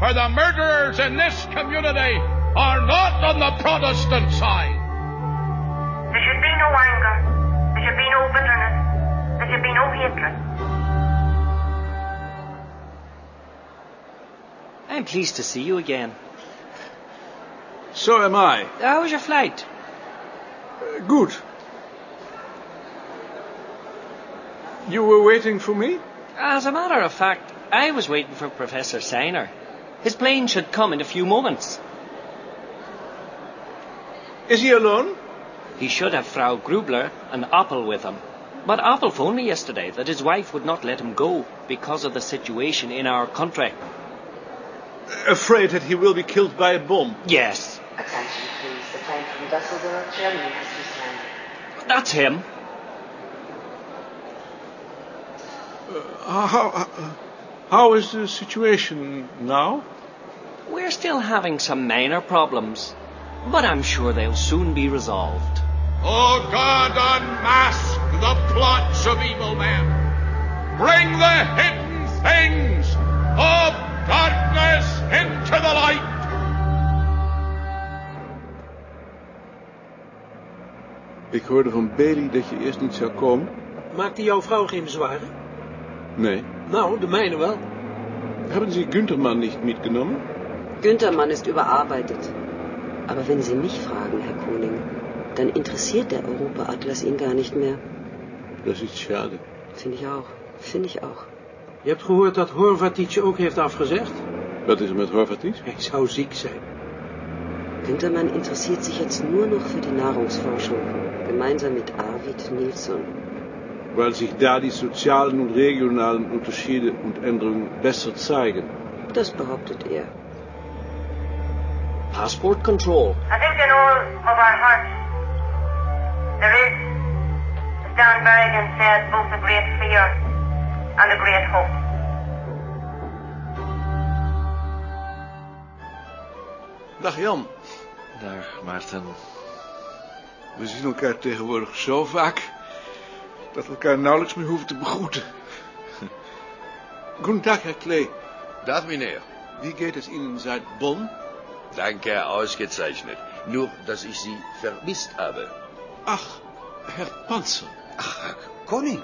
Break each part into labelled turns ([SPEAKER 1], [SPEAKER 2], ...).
[SPEAKER 1] the murderers in this community are not on the Protestant side.
[SPEAKER 2] There should be no anger. There should be no bitterness. There should be no hatred.
[SPEAKER 3] I'm pleased to see you again.
[SPEAKER 4] So am I.
[SPEAKER 3] How was your flight?
[SPEAKER 4] Uh, good. You were waiting for me?
[SPEAKER 3] As a matter of fact, I was waiting for Professor Seiner. His plane should come in a few moments.
[SPEAKER 4] Is he alone?
[SPEAKER 3] He should have Frau Grübler and Appel with him. But Appel phoned me yesterday that his wife would not let him go because of the situation in our country.
[SPEAKER 4] Afraid that he will be killed by a bomb?
[SPEAKER 3] Yes.
[SPEAKER 5] Attention, please. The plane from Dusseldorf, Germany has just landed.
[SPEAKER 3] That's him.
[SPEAKER 4] Uh, how, uh, how is the situation now?
[SPEAKER 3] We're still having some minor problems, but I'm sure they'll soon be resolved.
[SPEAKER 1] Oh God, unmask the plots of evil men. Bring the hidden things of darkness into the light.
[SPEAKER 4] Ik hoorde van Bailey dat je eerst niet zou komen.
[SPEAKER 6] Maakte jouw vrouw geen bezwaren?
[SPEAKER 4] Nee.
[SPEAKER 6] Nou, de mijne wel.
[SPEAKER 4] Haben Sie Günthermann nicht
[SPEAKER 5] Günthermann ist überarbeitet. Aber wenn Sie mich fragen, Herr Koning, dann interessiert der Europa-Atlas ihn gar nicht mehr.
[SPEAKER 4] Das ist schade.
[SPEAKER 5] Finde ich auch. Finde ich auch.
[SPEAKER 6] Je hebt gehoord dat Horvatic ook heeft afgezegd?
[SPEAKER 4] Wat is er met Horvatic?
[SPEAKER 6] Hij zou ziek zijn.
[SPEAKER 5] Günthermann interessiert sich jetzt nur noch für die Nahrungsforschung, gemeinsam mit Arvid Nilsson.
[SPEAKER 4] Weil sich da die sozialen und regionalen Unterschiede und Änderungen besser zeigen.
[SPEAKER 5] Das behauptet er.
[SPEAKER 3] Passport control.
[SPEAKER 2] I think in all of our hearts there is, as Dan Berrigan said, both a great fear and a great hope.
[SPEAKER 4] Dag Jan.
[SPEAKER 7] Dag, Maarten.
[SPEAKER 4] We zien elkaar tegenwoordig zo vaak dat we elkaar nauwelijks meer hoeven te begroeten. Goedendag, Herr Klee.
[SPEAKER 7] Dag, meneer.
[SPEAKER 4] Wie geht es Ihnen seit Bonn?
[SPEAKER 7] Danke, ausgezeichnet. Nur, dass ich Sie vermisst habe.
[SPEAKER 4] Ach, Herr Panzer.
[SPEAKER 7] Ach, Herr Koning.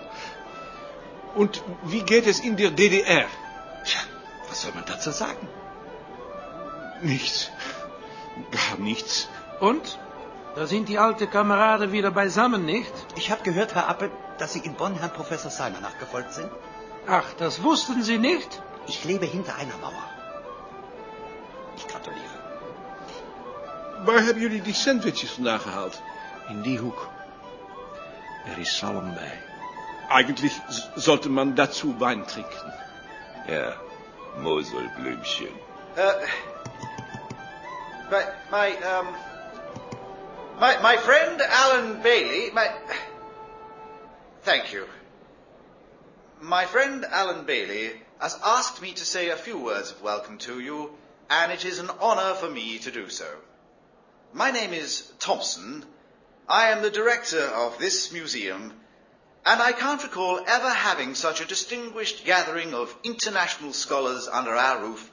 [SPEAKER 4] Und wie geht es in der DDR?
[SPEAKER 7] Tja, was soll man dazu sagen?
[SPEAKER 4] Nichts. Gar nichts.
[SPEAKER 6] Und? Da sind die alten Kameraden wieder beisammen, nicht?
[SPEAKER 8] Ich habe gehört, Herr Appel, dass Sie in Bonn Herrn Professor Seiner nachgefolgt sind.
[SPEAKER 6] Ach, das wussten Sie nicht?
[SPEAKER 8] Ich lebe hinter einer Mauer. Ich gratuliere.
[SPEAKER 4] Waar hebben jullie die sandwiches vandaan gehaald?
[SPEAKER 7] In die hoek. Er is zalm bij.
[SPEAKER 4] Eigentlich s- sollte man dazu Wein trinken.
[SPEAKER 7] Ja, Moselblümchen.
[SPEAKER 9] Uh, my, my, um, my, my friend Alan Bailey, my, thank you. My friend Alan Bailey has asked me to say a few words of welcome to you, and it is an honor for me to do so. My name is Thompson. I am the director of this museum, and I can't recall ever having such a distinguished gathering of international scholars under our roof,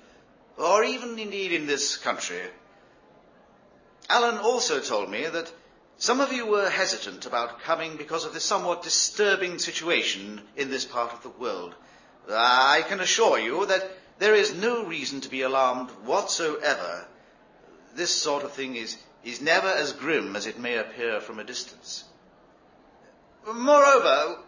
[SPEAKER 9] or even indeed in this country. Alan also told me that some of you were hesitant about coming because of the somewhat disturbing situation in this part of the world. I can assure you that there is no reason to be alarmed whatsoever. This sort of thing is, is never as grim as it may appear from a distance. Moreover,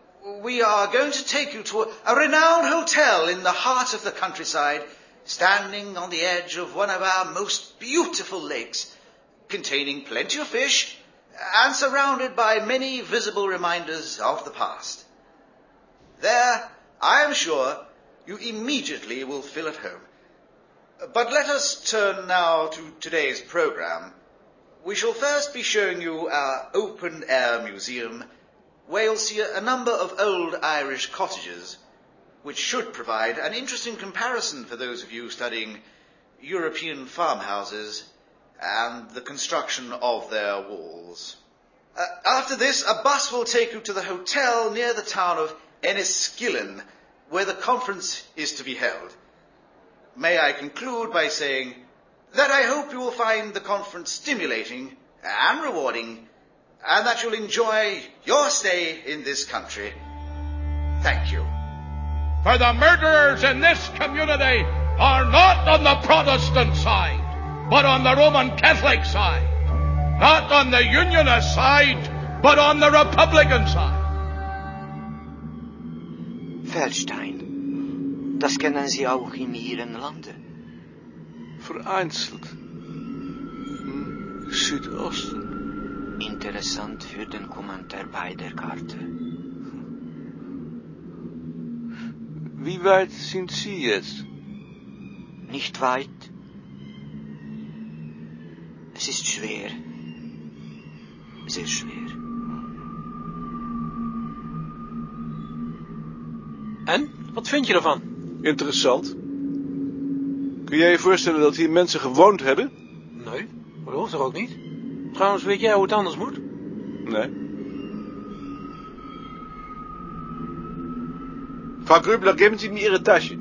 [SPEAKER 9] we are going to take you to a, renowned hotel in the heart of the countryside, standing on the edge of one of our most beautiful lakes, containing plenty of fish and surrounded by many visible reminders of the past. There, I am sure, you immediately will feel at home. But let us turn now to today's program. We shall first be showing you our open air museum, where you'll see a number of old Irish cottages, which should provide an interesting comparison for those of you studying European farmhouses and the construction of their walls. Uh, after this, a bus will take you to the hotel near the town of Enniskillen, where the conference is to be held. may I conclude by saying that I hope you will find the conference stimulating and rewarding, and that you'll enjoy your stay in this country. Thank you.
[SPEAKER 1] For the murderers in this community are not on the Protestant side, but on the Roman Catholic side. Not on the Unionist side, but on the Republican side.
[SPEAKER 8] Feldstein. Das kennen Sie auch in Ihrem Lande.
[SPEAKER 4] Vereinzelt. Im Südosten.
[SPEAKER 8] Interessant für den Kommentar bei der Karte.
[SPEAKER 4] Wie weit sind Sie jetzt?
[SPEAKER 8] Nicht weit. Es ist schwer. Sehr schwer.
[SPEAKER 6] En? Wat vind je ervan?
[SPEAKER 4] Interessant. Kun jij je voorstellen dat hier mensen gewoond hebben?
[SPEAKER 6] Nee, dat hoeft er ook niet. Trouwens, weet jij hoe het anders moet?
[SPEAKER 4] Nee. Frau Grübler, geben Sie mir Ihre Tasche.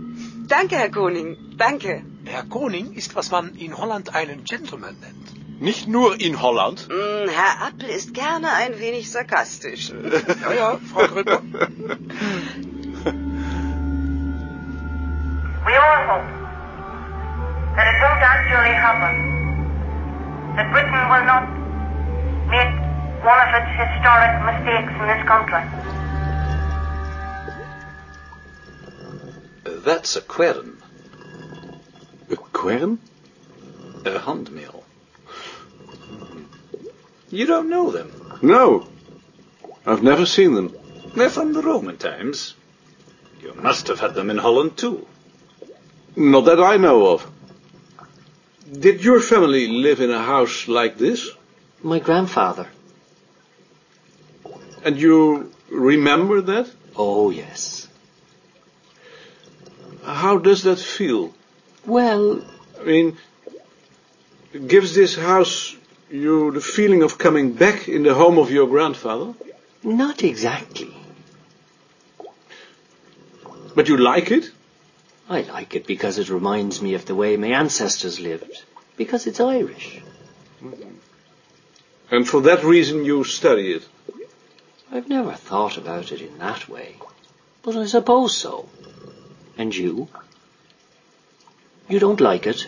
[SPEAKER 5] Danke, Herr Koning. Danke.
[SPEAKER 6] Herr Koning ist, was man in Holland einen Gentleman nennt.
[SPEAKER 4] Nicht nur in Holland.
[SPEAKER 5] Hm, Herr Appel ist gerne ein wenig sarkastisch.
[SPEAKER 6] Ja, ja, Frau Grübler.
[SPEAKER 2] it won't happen, that Britain will not make one of its historic mistakes in this country.
[SPEAKER 10] Uh, that's a quern,
[SPEAKER 4] A quern?
[SPEAKER 10] a handmill. You don't know them?
[SPEAKER 4] No. I've never seen them.
[SPEAKER 10] They're from the Roman times. You must have had them in Holland too.
[SPEAKER 4] Not that I know of. Did your family live in a house like this?
[SPEAKER 3] My grandfather.
[SPEAKER 4] And you remember that?
[SPEAKER 3] Oh, yes.
[SPEAKER 4] How does that feel?
[SPEAKER 3] Well,
[SPEAKER 4] I mean, gives this house you the feeling of coming back in the home of your grandfather?
[SPEAKER 3] not exactly.
[SPEAKER 4] But you like it?
[SPEAKER 3] I like it because it reminds me of the way my ancestors lived. Because it's Irish.
[SPEAKER 4] And for that reason you study it?
[SPEAKER 3] I've never thought about it in that way. But I suppose so. And you? You don't like it?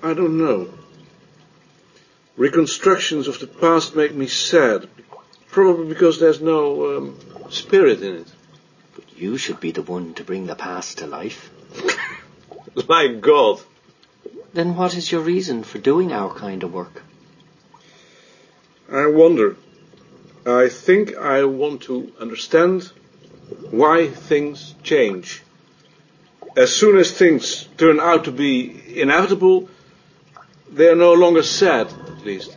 [SPEAKER 4] I don't know. Reconstructions of the past make me sad. Probably because there's no um, spirit in it.
[SPEAKER 3] You should be the one to bring the past to life.
[SPEAKER 4] My God.
[SPEAKER 3] Then what is your reason for doing our kind of work?
[SPEAKER 4] I wonder. I think I want to understand why things change. As soon as things turn out to be inevitable, they are no longer sad, at least.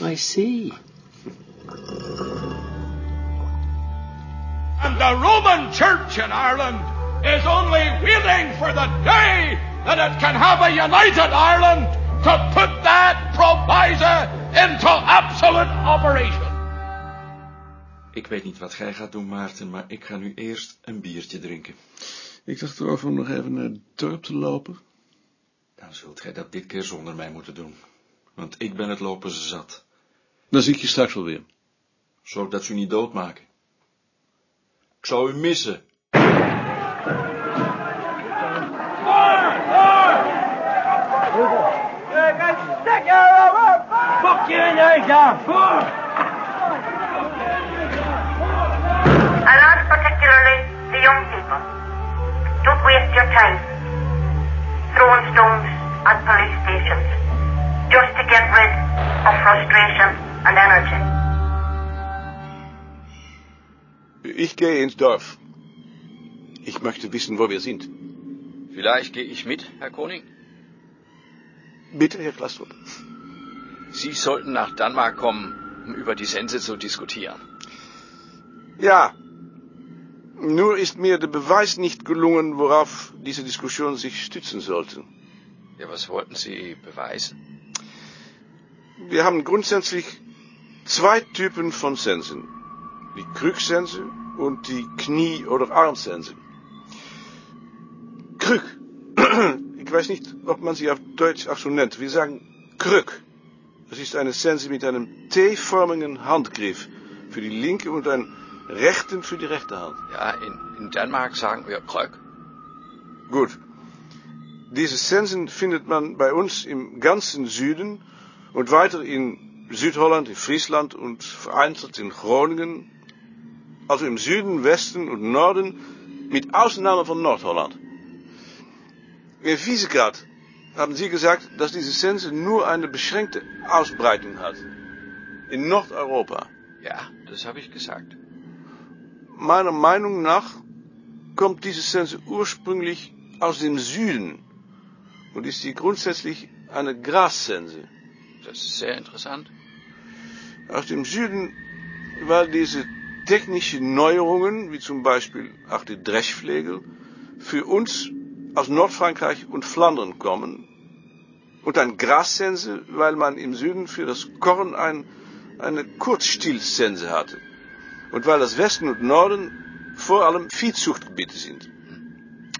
[SPEAKER 3] I see.
[SPEAKER 1] The Roman Church in Ireland is only waiting for the day that it can have a united Ireland to put that proviso into absolute operation.
[SPEAKER 11] Ik weet niet wat gij gaat doen, Maarten, maar ik ga nu eerst een biertje drinken.
[SPEAKER 4] Ik dacht erover om nog even naar het dorp te lopen.
[SPEAKER 11] Dan zult gij dat dit keer zonder mij moeten doen. Want ik ben het lopen zat.
[SPEAKER 4] Dan zie ik je straks wel weer.
[SPEAKER 11] Zorg dat ze u niet doodmaken. Ik zou u missen.
[SPEAKER 2] Daar, daar! Op! Pak je in, eigen. Voor!
[SPEAKER 4] Ich gehe ins Dorf. Ich möchte wissen, wo wir sind.
[SPEAKER 7] Vielleicht gehe ich mit, Herr Koning.
[SPEAKER 4] Bitte, Herr Klastrup.
[SPEAKER 7] Sie sollten nach Danmark kommen, um über die Sense zu diskutieren.
[SPEAKER 4] Ja. Nur ist mir der Beweis nicht gelungen, worauf diese Diskussion sich stützen sollte.
[SPEAKER 7] Ja, was wollten Sie beweisen?
[SPEAKER 4] Wir haben grundsätzlich zwei Typen von Sensen. Die Krücksense und die Knie- oder Armsense. Krück. Ich weiß nicht, ob man sie auf Deutsch auch so nennt. Wir sagen Krück. Das ist eine Sense mit einem T-förmigen Handgriff für die linke und einen rechten für die rechte Hand.
[SPEAKER 8] Ja, in, in Dänemark sagen wir Krök.
[SPEAKER 4] Gut. Diese Sensen findet man bei uns im ganzen Süden und weiter in Südholland, in Friesland und vereinzelt in Groningen. Also im Süden, Westen und Norden, mit Ausnahme von Nordholland. In Wiesegrad haben Sie gesagt, dass diese Sense nur eine beschränkte Ausbreitung hat. In Nordeuropa.
[SPEAKER 8] Ja, das habe ich gesagt.
[SPEAKER 4] Meiner Meinung nach kommt diese Sense ursprünglich aus dem Süden und ist sie grundsätzlich eine Grassense.
[SPEAKER 8] Das ist sehr interessant.
[SPEAKER 4] Aus dem Süden, weil diese technischen Neuerungen, wie zum Beispiel auch die Dreschflegel, für uns aus Nordfrankreich und Flandern kommen. Und ein Grassense, weil man im Süden für das Korn ein, eine Kurzstielsense hatte. Und weil das Westen und Norden vor allem Viehzuchtgebiete sind.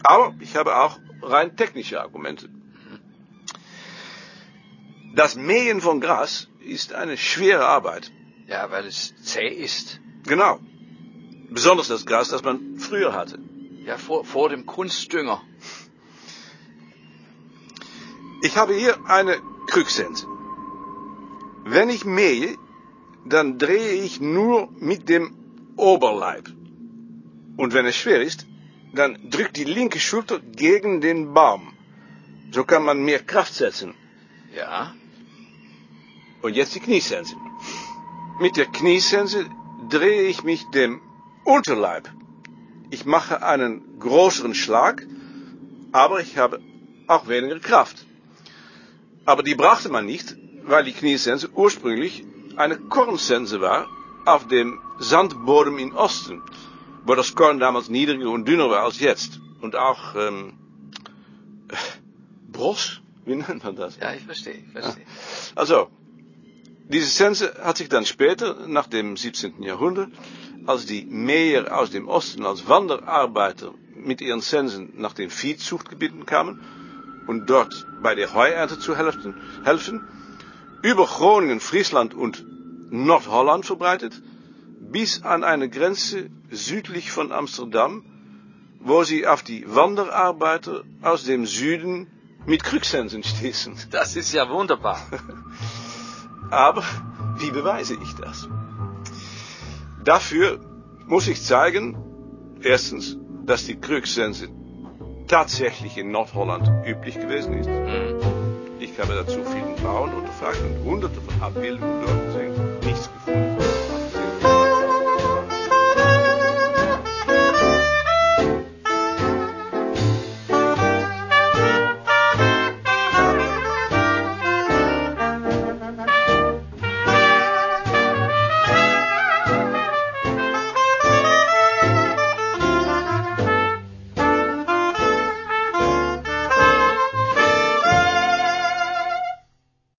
[SPEAKER 4] Aber ich habe auch rein technische Argumente. Das Mähen von Gras ist eine schwere Arbeit.
[SPEAKER 8] Ja, weil es zäh ist.
[SPEAKER 4] Genau. Besonders das Gras, das man früher hatte.
[SPEAKER 8] Ja, vor, vor dem Kunstdünger.
[SPEAKER 4] Ich habe hier eine Krücksense. Wenn ich mähe, dann drehe ich nur mit dem Oberleib. Und wenn es schwer ist, dann drückt die linke Schulter gegen den Baum. So kann man mehr Kraft setzen.
[SPEAKER 8] Ja.
[SPEAKER 4] Und jetzt die Kniesense. Mit der Kniesense drehe ich mich dem Unterleib. Ich mache einen größeren Schlag, aber ich habe auch weniger Kraft. Aber die brachte man nicht, weil die Kniesense ursprünglich eine Kornsense war auf dem Sandboden im Osten, wo das Korn damals niedriger und dünner war als jetzt. Und auch ähm, Bros, wie nennt man das?
[SPEAKER 8] Ja, ich verstehe, ich verstehe.
[SPEAKER 4] Also, diese Sense hat sich dann später, nach dem 17. Jahrhundert, als die Mäher aus dem Osten als Wanderarbeiter mit ihren Sensen nach den Viehzuchtgebieten kamen und dort bei der Heuernte zu helfen, helfen über Groningen, Friesland und Nordholland verbreitet, bis an eine Grenze südlich von Amsterdam, wo sie auf die Wanderarbeiter aus dem Süden mit Krücksensen stießen.
[SPEAKER 8] Das ist ja wunderbar.
[SPEAKER 4] Aber wie beweise ich das? Dafür muss ich zeigen, erstens, dass die Krücksense tatsächlich in Nordholland üblich gewesen ist. Ich habe dazu vielen Bauern unterfragt und hunderte von Abbildungen dort gesehen.